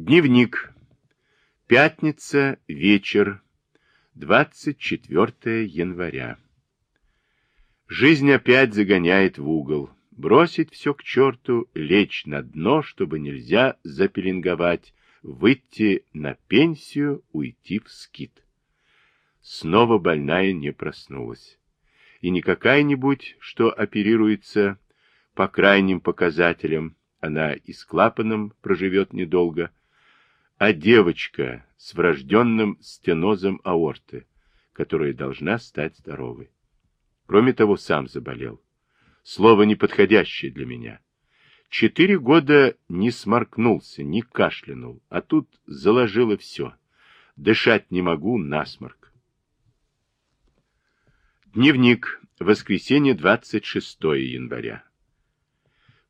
Дневник. Пятница, вечер, 24 января. Жизнь опять загоняет в угол. Бросить все к черту, лечь на дно, чтобы нельзя запеленговать, выйти на пенсию, уйти в скит. Снова больная не проснулась. И не какая-нибудь, что оперируется по крайним показателям, она и с клапаном проживет недолго, а девочка с врожденным стенозом аорты, которая должна стать здоровой. Кроме того, сам заболел. Слово неподходящее для меня. Четыре года не сморкнулся, не кашлянул, а тут заложило все. Дышать не могу, насморк. Дневник. Воскресенье, 26 января.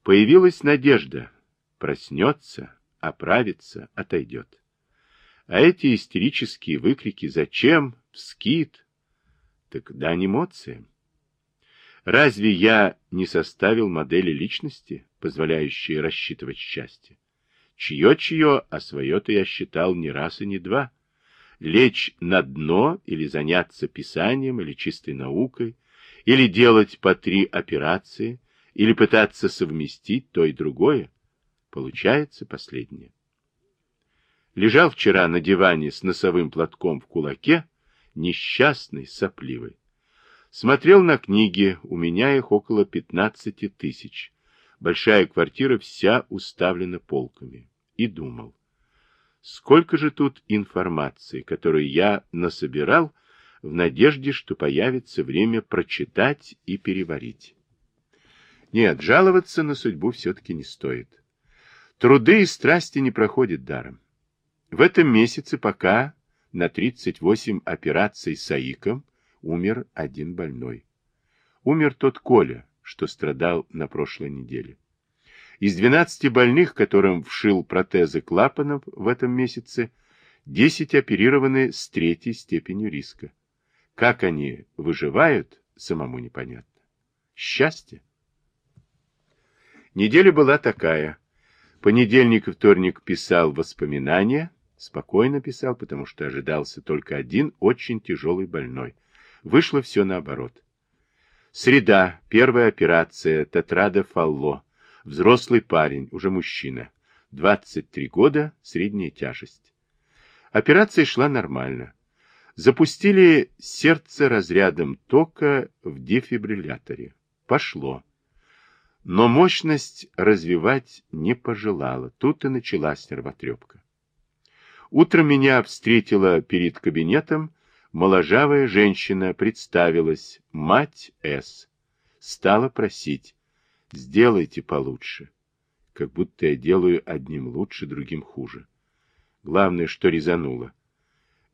Появилась надежда. Проснется, оправится, отойдет. А эти истерические выкрики «Зачем? Вскид?» Так дань эмоциям. Разве я не составил модели личности, позволяющей рассчитывать счастье? Чье-чье, а свое-то я считал не раз и не два. Лечь на дно или заняться писанием или чистой наукой, или делать по три операции, или пытаться совместить то и другое. Получается последнее. Лежал вчера на диване с носовым платком в кулаке, несчастный, сопливый. Смотрел на книги, у меня их около пятнадцати тысяч. Большая квартира вся уставлена полками. И думал, сколько же тут информации, которую я насобирал в надежде, что появится время прочитать и переварить. Нет, жаловаться на судьбу все-таки не стоит. Труды и страсти не проходят даром. В этом месяце пока на 38 операций с АИКом умер один больной. Умер тот Коля, что страдал на прошлой неделе. Из 12 больных, которым вшил протезы клапанов в этом месяце, 10 оперированы с третьей степенью риска. Как они выживают, самому непонятно. Счастье. Неделя была такая. Понедельник и вторник писал воспоминания. Спокойно писал, потому что ожидался только один очень тяжелый больной. Вышло все наоборот. Среда, первая операция, тетрада фалло. Взрослый парень, уже мужчина. 23 года, средняя тяжесть. Операция шла нормально. Запустили сердце разрядом тока в дефибрилляторе. Пошло. Но мощность развивать не пожелала. Тут и началась нервотрепка. Утром меня встретила перед кабинетом моложавая женщина, представилась, мать С. Стала просить, сделайте получше. Как будто я делаю одним лучше, другим хуже. Главное, что резануло.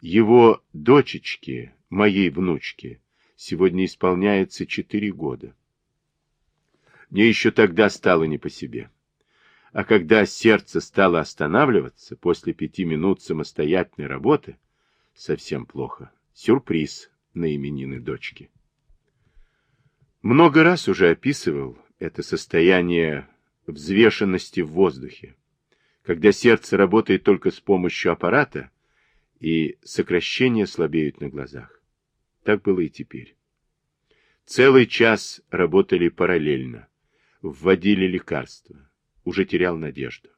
Его дочечке, моей внучке, сегодня исполняется четыре года. Мне еще тогда стало не по себе. А когда сердце стало останавливаться после пяти минут самостоятельной работы, совсем плохо. Сюрприз на именины дочки. Много раз уже описывал это состояние взвешенности в воздухе, когда сердце работает только с помощью аппарата, и сокращения слабеют на глазах. Так было и теперь. Целый час работали параллельно вводили лекарства. Уже терял надежду.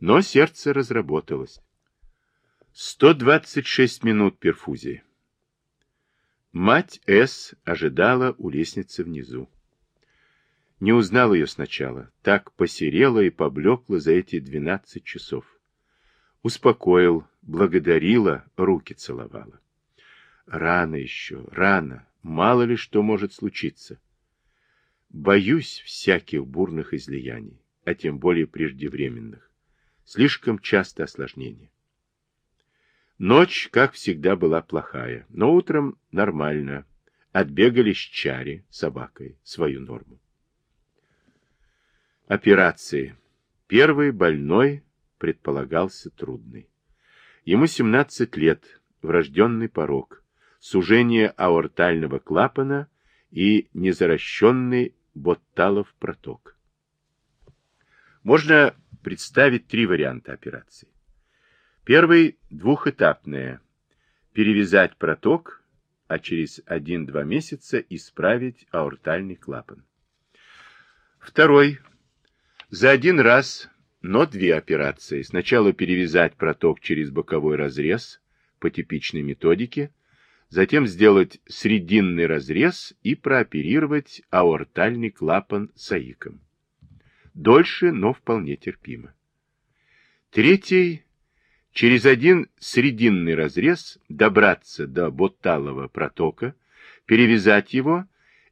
Но сердце разработалось. 126 минут перфузии. Мать С. ожидала у лестницы внизу. Не узнал ее сначала, так посерела и поблекла за эти 12 часов. Успокоил, благодарила, руки целовала. Рано еще, рано, мало ли что может случиться. Боюсь всяких бурных излияний, а тем более преждевременных. Слишком часто осложнения. Ночь, как всегда, была плохая, но утром нормально. Отбегали с чари, собакой, свою норму. Операции. Первый больной предполагался трудный. Ему 17 лет, врожденный порог, сужение аортального клапана и незаращенный Ботталов проток. Можно представить три варианта операции. Первый – двухэтапная. Перевязать проток, а через 1-2 месяца исправить аортальный клапан. Второй – за один раз, но две операции. Сначала перевязать проток через боковой разрез по типичной методике, затем сделать срединный разрез и прооперировать аортальный клапан с АИКом. Дольше, но вполне терпимо. Третий – через один срединный разрез добраться до Ботталова протока, перевязать его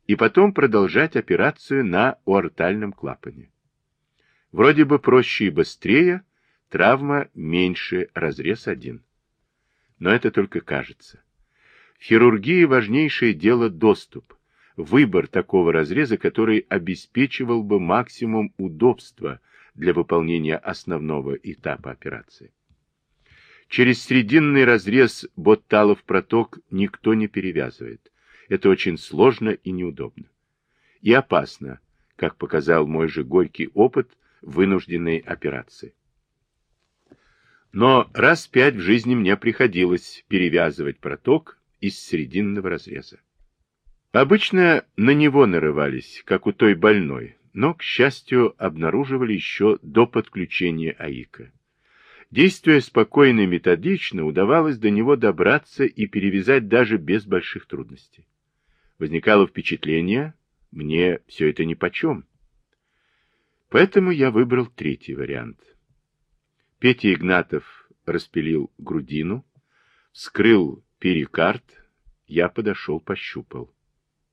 и потом продолжать операцию на аортальном клапане. Вроде бы проще и быстрее, травма меньше, разрез один. Но это только кажется. Хирургии важнейшее дело доступ, выбор такого разреза, который обеспечивал бы максимум удобства для выполнения основного этапа операции. Через срединный разрез Ботталов проток никто не перевязывает. Это очень сложно и неудобно. И опасно, как показал мой же горький опыт вынужденной операции. Но раз пять в жизни мне приходилось перевязывать проток из срединного разреза. Обычно на него нарывались, как у той больной, но, к счастью, обнаруживали еще до подключения АИКа. Действуя спокойно и методично, удавалось до него добраться и перевязать даже без больших трудностей. Возникало впечатление, мне все это нипочем. Поэтому я выбрал третий вариант. Петя Игнатов распилил грудину, вскрыл перикард, я подошел, пощупал.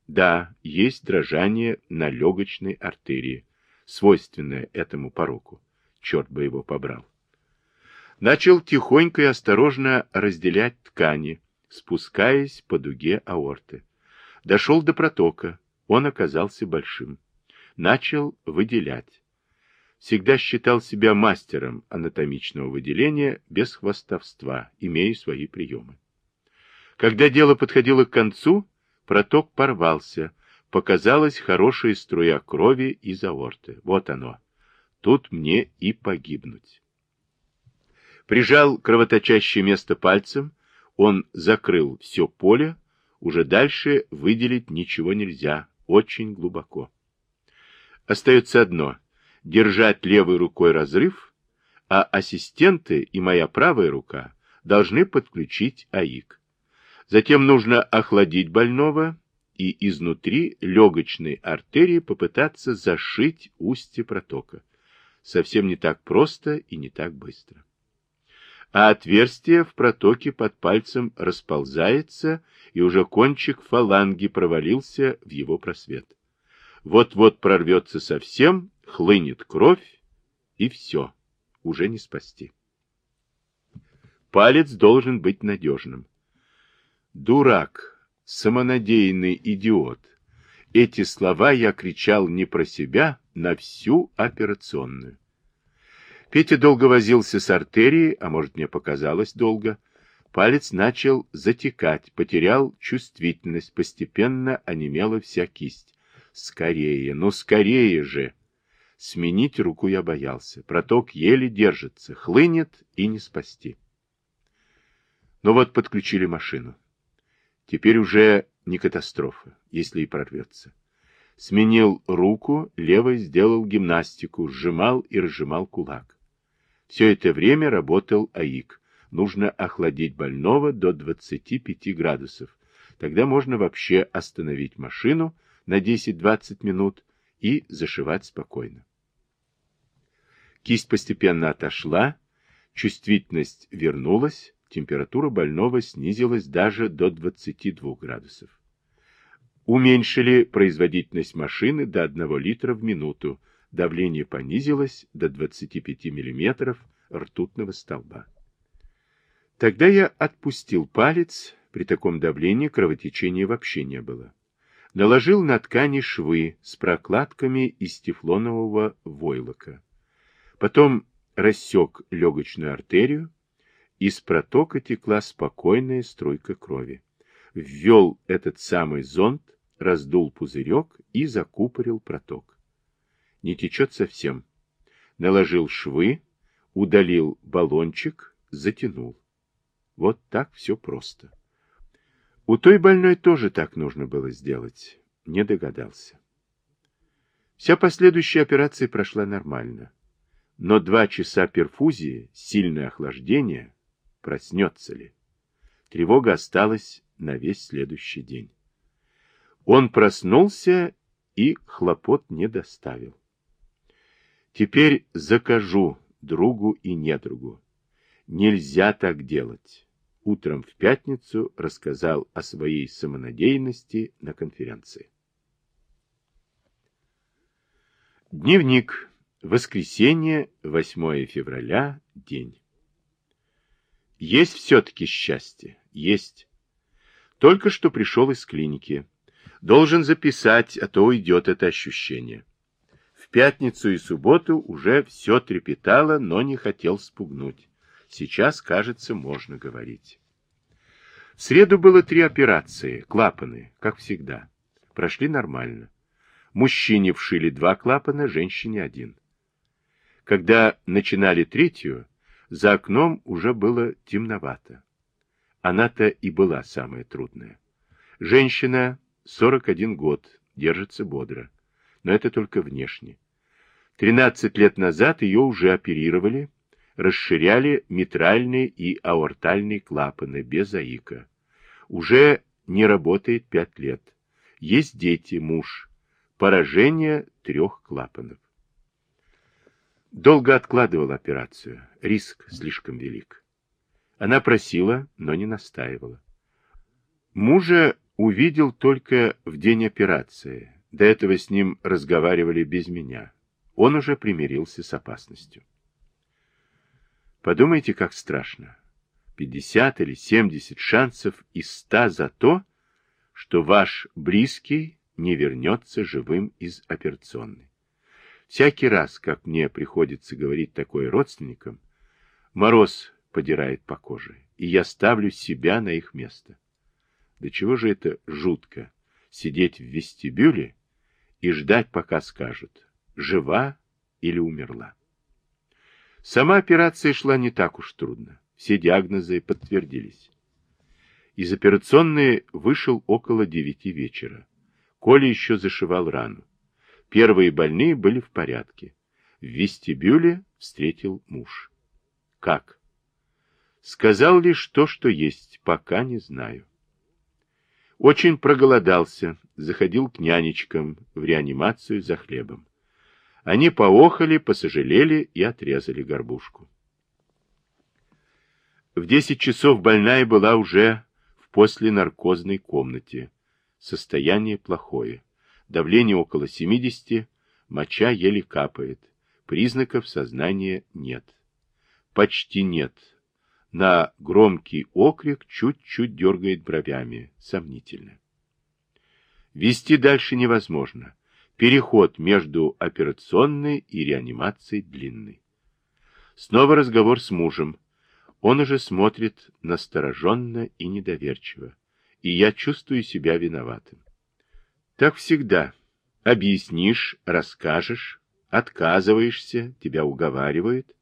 Да, есть дрожание на легочной артерии, свойственное этому пороку. Черт бы его побрал. Начал тихонько и осторожно разделять ткани, спускаясь по дуге аорты. Дошел до протока, он оказался большим. Начал выделять. Всегда считал себя мастером анатомичного выделения без хвастовства, имея свои приемы. Когда дело подходило к концу, проток порвался, показалась хорошая струя крови из аорты. Вот оно. Тут мне и погибнуть. Прижал кровоточащее место пальцем, он закрыл все поле, уже дальше выделить ничего нельзя, очень глубоко. Остается одно — держать левой рукой разрыв, а ассистенты и моя правая рука должны подключить АИК. Затем нужно охладить больного и изнутри легочной артерии попытаться зашить устье протока. Совсем не так просто и не так быстро. А отверстие в протоке под пальцем расползается, и уже кончик фаланги провалился в его просвет. Вот-вот прорвется совсем, хлынет кровь, и все, уже не спасти. Палец должен быть надежным. Дурак, самонадеянный идиот. Эти слова я кричал не про себя, на всю операционную. Петя долго возился с артерией, а может мне показалось долго. Палец начал затекать, потерял чувствительность, постепенно онемела вся кисть. Скорее, ну скорее же! Сменить руку я боялся. Проток еле держится, хлынет и не спасти. Но вот подключили машину. Теперь уже не катастрофа, если и прорвется. Сменил руку, левой сделал гимнастику, сжимал и разжимал кулак. Все это время работал АИК. Нужно охладить больного до 25 градусов. Тогда можно вообще остановить машину на 10-20 минут и зашивать спокойно. Кисть постепенно отошла, чувствительность вернулась, температура больного снизилась даже до 22 градусов. Уменьшили производительность машины до 1 литра в минуту, давление понизилось до 25 мм ртутного столба. Тогда я отпустил палец, при таком давлении кровотечения вообще не было. Наложил на ткани швы с прокладками из тефлонового войлока. Потом рассек легочную артерию, из протока текла спокойная струйка крови. Ввел этот самый зонд, раздул пузырек и закупорил проток. Не течет совсем. наложил швы, удалил баллончик, затянул. Вот так все просто. У той больной тоже так нужно было сделать. Не догадался. Вся последующая операция прошла нормально. Но два часа перфузии, сильное охлаждение, проснется ли? Тревога осталась на весь следующий день. Он проснулся и хлопот не доставил. Теперь закажу другу и недругу. Нельзя так делать. Утром в пятницу рассказал о своей самонадеянности на конференции. Дневник. Воскресенье, 8 февраля, день. Есть все-таки счастье. Есть. Только что пришел из клиники. Должен записать, а то уйдет это ощущение. В пятницу и субботу уже все трепетало, но не хотел спугнуть. Сейчас, кажется, можно говорить. В среду было три операции, клапаны, как всегда. Прошли нормально. Мужчине вшили два клапана, женщине один. Когда начинали третью, за окном уже было темновато. Она-то и была самая трудная. Женщина, 41 год, держится бодро. Но это только внешне. 13 лет назад ее уже оперировали, расширяли митральные и аортальные клапаны без АИКа. Уже не работает 5 лет. Есть дети, муж. Поражение трех клапанов. Долго откладывал операцию. Риск слишком велик. Она просила, но не настаивала. Мужа увидел только в день операции. До этого с ним разговаривали без меня. Он уже примирился с опасностью. Подумайте, как страшно. 50 или 70 шансов из 100 за то, что ваш близкий не вернется живым из операционной. Всякий раз, как мне приходится говорить такое родственникам, мороз подирает по коже, и я ставлю себя на их место. Да чего же это жутко, сидеть в вестибюле и ждать, пока скажут, жива или умерла. Сама операция шла не так уж трудно. Все диагнозы подтвердились. Из операционной вышел около девяти вечера. Коля еще зашивал рану. Первые больные были в порядке. В вестибюле встретил муж. Как? Сказал лишь то, что есть, пока не знаю. Очень проголодался, заходил к нянечкам в реанимацию за хлебом. Они поохали, посожалели и отрезали горбушку. В десять часов больная была уже в посленаркозной комнате. Состояние плохое давление около 70, моча еле капает, признаков сознания нет. Почти нет. На громкий окрик чуть-чуть дергает бровями, сомнительно. Вести дальше невозможно. Переход между операционной и реанимацией длинный. Снова разговор с мужем. Он уже смотрит настороженно и недоверчиво, и я чувствую себя виноватым. Так всегда. Объяснишь, расскажешь, отказываешься, тебя уговаривают,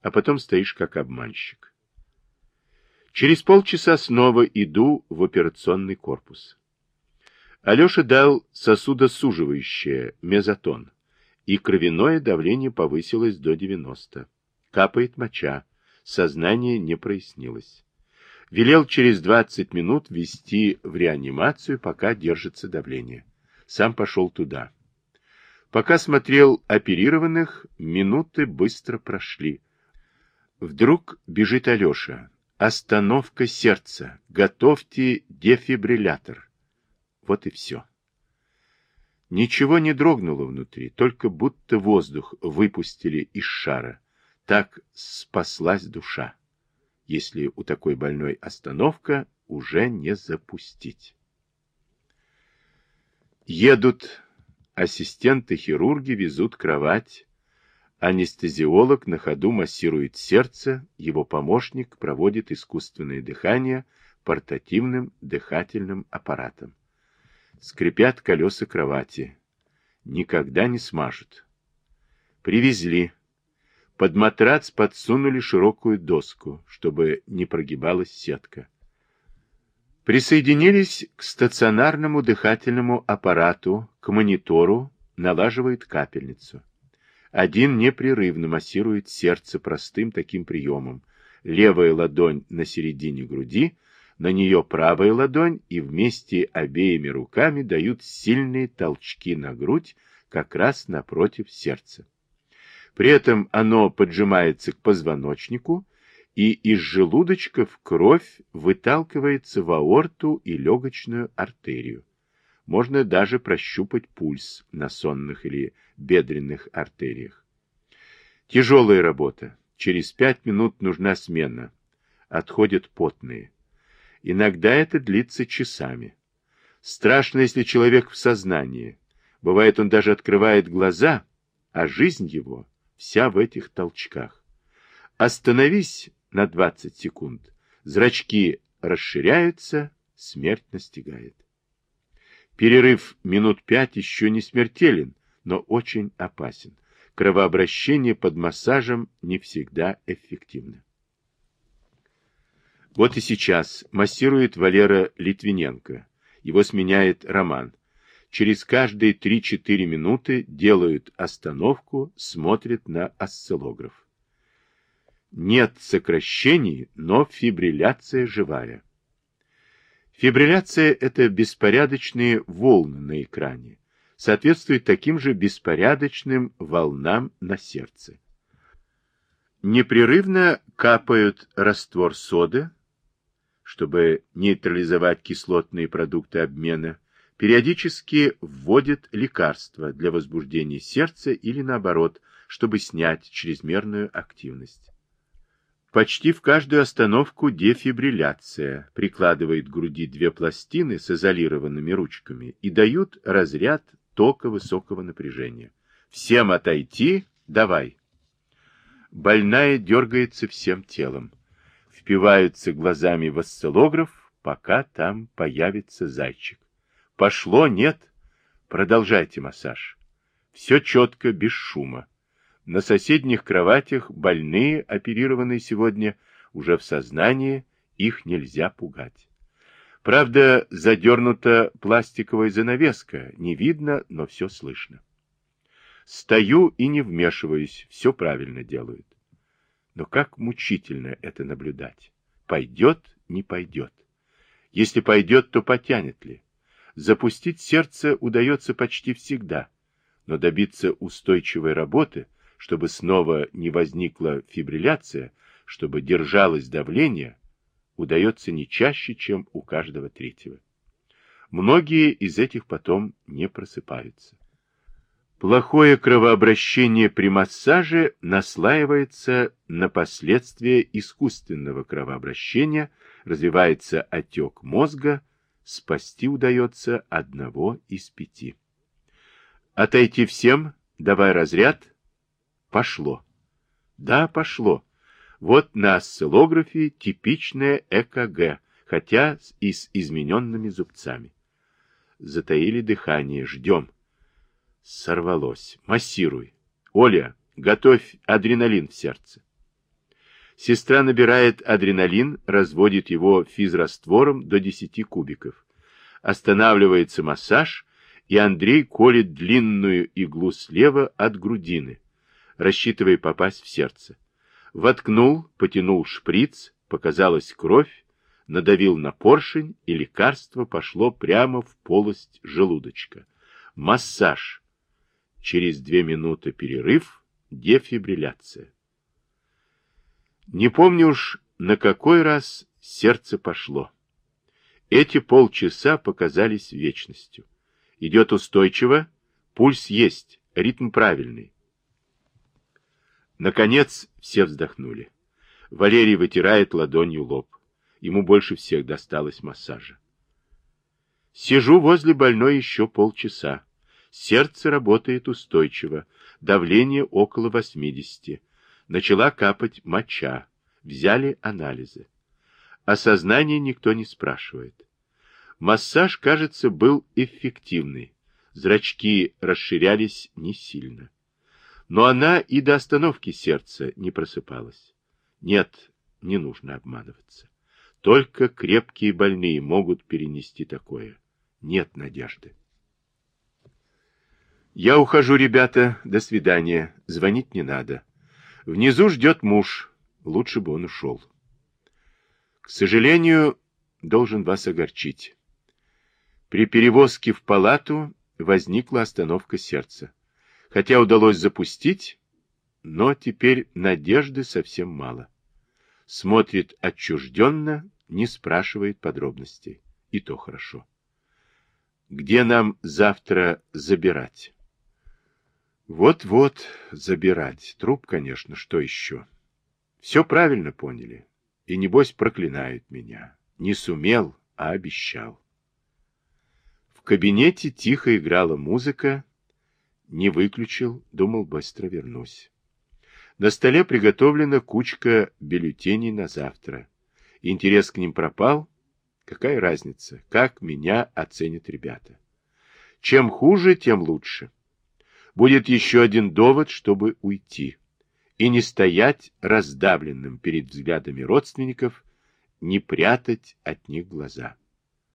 а потом стоишь как обманщик. Через полчаса снова иду в операционный корпус. Алеша дал сосудосуживающее, мезотон, и кровяное давление повысилось до 90. Капает моча, сознание не прояснилось. Велел через 20 минут ввести в реанимацию, пока держится давление. Сам пошел туда. Пока смотрел оперированных, минуты быстро прошли. Вдруг бежит Алеша. Остановка сердца. Готовьте дефибриллятор. Вот и все. Ничего не дрогнуло внутри, только будто воздух выпустили из шара. Так спаслась душа если у такой больной остановка уже не запустить. Едут, ассистенты-хирурги везут кровать, анестезиолог на ходу массирует сердце, его помощник проводит искусственное дыхание портативным дыхательным аппаратом. Скрипят колеса кровати. Никогда не смажут. Привезли. Под матрац подсунули широкую доску, чтобы не прогибалась сетка. Присоединились к стационарному дыхательному аппарату, к монитору, налаживает капельницу. Один непрерывно массирует сердце простым таким приемом. Левая ладонь на середине груди, на нее правая ладонь и вместе обеими руками дают сильные толчки на грудь, как раз напротив сердца. При этом оно поджимается к позвоночнику, и из желудочка в кровь выталкивается в аорту и легочную артерию. Можно даже прощупать пульс на сонных или бедренных артериях. Тяжелая работа. Через пять минут нужна смена. Отходят потные. Иногда это длится часами. Страшно, если человек в сознании. Бывает, он даже открывает глаза, а жизнь его вся в этих толчках. Остановись на 20 секунд. Зрачки расширяются, смерть настигает. Перерыв минут пять еще не смертелен, но очень опасен. Кровообращение под массажем не всегда эффективно. Вот и сейчас массирует Валера Литвиненко. Его сменяет Роман. Через каждые 3-4 минуты делают остановку, смотрят на осциллограф. Нет сокращений, но фибрилляция живая. Фибрилляция – это беспорядочные волны на экране, соответствует таким же беспорядочным волнам на сердце. Непрерывно капают раствор соды, чтобы нейтрализовать кислотные продукты обмена, периодически вводят лекарства для возбуждения сердца или наоборот, чтобы снять чрезмерную активность. Почти в каждую остановку дефибрилляция, прикладывает к груди две пластины с изолированными ручками и дают разряд тока высокого напряжения. Всем отойти, давай. Больная дергается всем телом. Впиваются глазами в осциллограф, пока там появится зайчик. Пошло, нет? Продолжайте массаж. Все четко, без шума. На соседних кроватях больные, оперированные сегодня, уже в сознании, их нельзя пугать. Правда, задернута пластиковая занавеска, не видно, но все слышно. Стою и не вмешиваюсь, все правильно делают. Но как мучительно это наблюдать. Пойдет, не пойдет. Если пойдет, то потянет ли? Запустить сердце удается почти всегда, но добиться устойчивой работы – чтобы снова не возникла фибрилляция, чтобы держалось давление, удается не чаще, чем у каждого третьего. Многие из этих потом не просыпаются. Плохое кровообращение при массаже наслаивается на последствия искусственного кровообращения, развивается отек мозга, спасти удается одного из пяти. Отойти всем, давай разряд, Пошло. Да, пошло. Вот на осциллографе типичное ЭКГ, хотя и с измененными зубцами. Затаили дыхание, ждем. Сорвалось. Массируй. Оля, готовь адреналин в сердце. Сестра набирает адреналин, разводит его физраствором до 10 кубиков. Останавливается массаж, и Андрей колет длинную иглу слева от грудины рассчитывая попасть в сердце. Воткнул, потянул шприц, показалась кровь, надавил на поршень, и лекарство пошло прямо в полость желудочка. Массаж. Через две минуты перерыв, дефибрилляция. Не помню уж, на какой раз сердце пошло. Эти полчаса показались вечностью. Идет устойчиво, пульс есть, ритм правильный. Наконец все вздохнули. Валерий вытирает ладонью лоб. Ему больше всех досталось массажа. Сижу возле больной еще полчаса. Сердце работает устойчиво, давление около 80. Начала капать моча. Взяли анализы. О сознании никто не спрашивает. Массаж, кажется, был эффективный. Зрачки расширялись не сильно. Но она и до остановки сердца не просыпалась. Нет, не нужно обманываться. Только крепкие больные могут перенести такое. Нет надежды. Я ухожу, ребята. До свидания. Звонить не надо. Внизу ждет муж. Лучше бы он ушел. К сожалению, должен вас огорчить. При перевозке в палату возникла остановка сердца. Хотя удалось запустить, но теперь надежды совсем мало. Смотрит отчужденно, не спрашивает подробностей. И то хорошо. Где нам завтра забирать? Вот-вот забирать. Труп, конечно, что еще? Все правильно поняли. И, небось, проклинают меня. Не сумел, а обещал. В кабинете тихо играла музыка, не выключил, думал, быстро вернусь. На столе приготовлена кучка бюллетеней на завтра. Интерес к ним пропал. Какая разница, как меня оценят ребята? Чем хуже, тем лучше. Будет еще один довод, чтобы уйти. И не стоять раздавленным перед взглядами родственников, не прятать от них глаза.